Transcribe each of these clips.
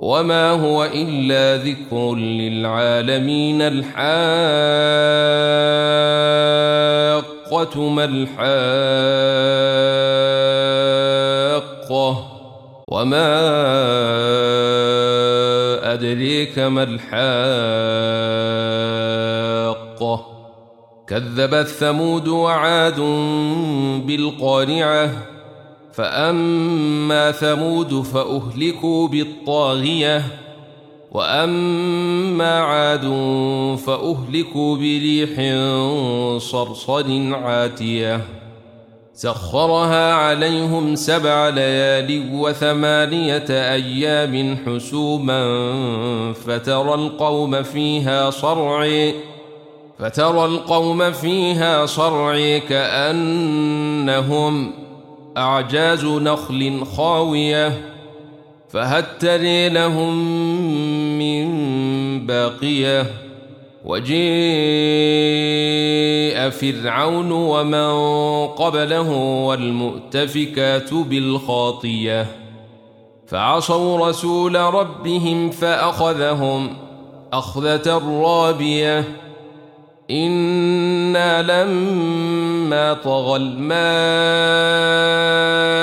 وما هو إلا ذكر للعالمين الحاقة ما الحاقة وما أدريك ما الحاقة كذبت ثمود وعاد بالقارعة فأما ثمود فأهلكوا بالطاغية وأما عاد فأهلكوا بريح صرصر عاتية سخرها عليهم سبع ليال وثمانية أيام حسوما فترى القوم فيها صرعي فترى القوم فيها صرعي كأنهم أعجاز نخل خاوية فهل تري لهم من باقية وجيء فرعون ومن قبله والمؤتفكات بالخاطية فعصوا رسول ربهم فأخذهم أخذة رابية إنا لما طغى الماء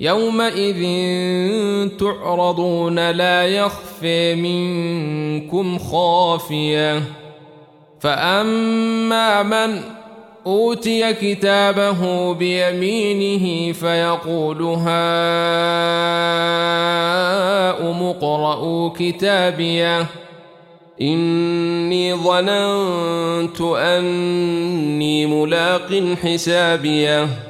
يومئذ تعرضون لا يخفي منكم خافية. فأما من أوتي كتابه بيمينه فيقول هاؤم اقرءوا كتابيه إني ظننت أني ملاق حسابيه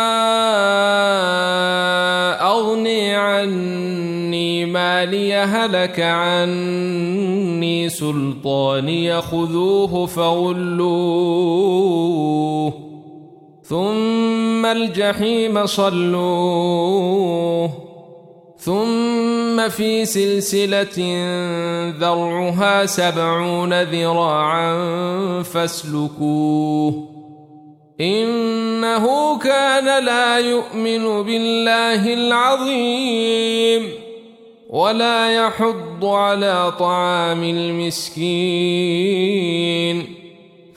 مالي هلك عني سلطاني خذوه فغلوه. ثم الجحيم صلوه. ثم في سلسلة ذرعها سبعون ذراعا فاسلكوه. إنه كان لا يؤمن بالله العظيم. ولا يحض على طعام المسكين.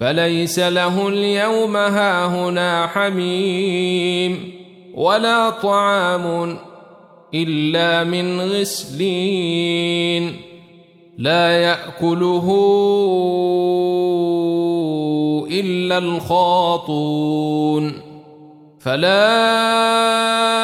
فليس له اليوم هاهنا حميم ولا طعام إلا من غسلين. لا يأكله إلا الخاطون. فلا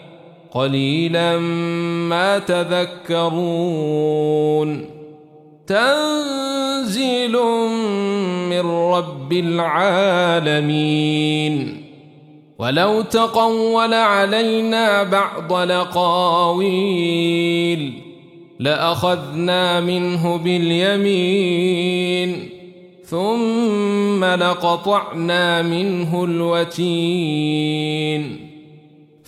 قليلا ما تذكرون. تنزيل من رب العالمين. ولو تقول علينا بعض لقاويل لأخذنا منه باليمين. ثم لقطعنا منه الوتين.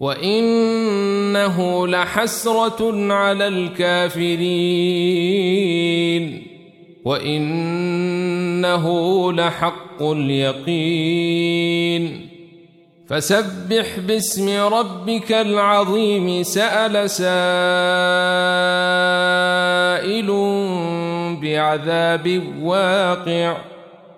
وإنه لحسرة على الكافرين وإنه لحق اليقين فسبح باسم ربك العظيم سأل سائل بعذاب واقع